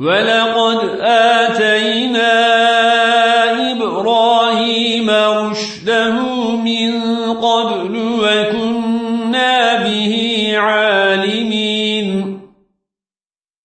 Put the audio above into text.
ولقد آتينا إبراهيم رشده من قبل وكنا به عالمين.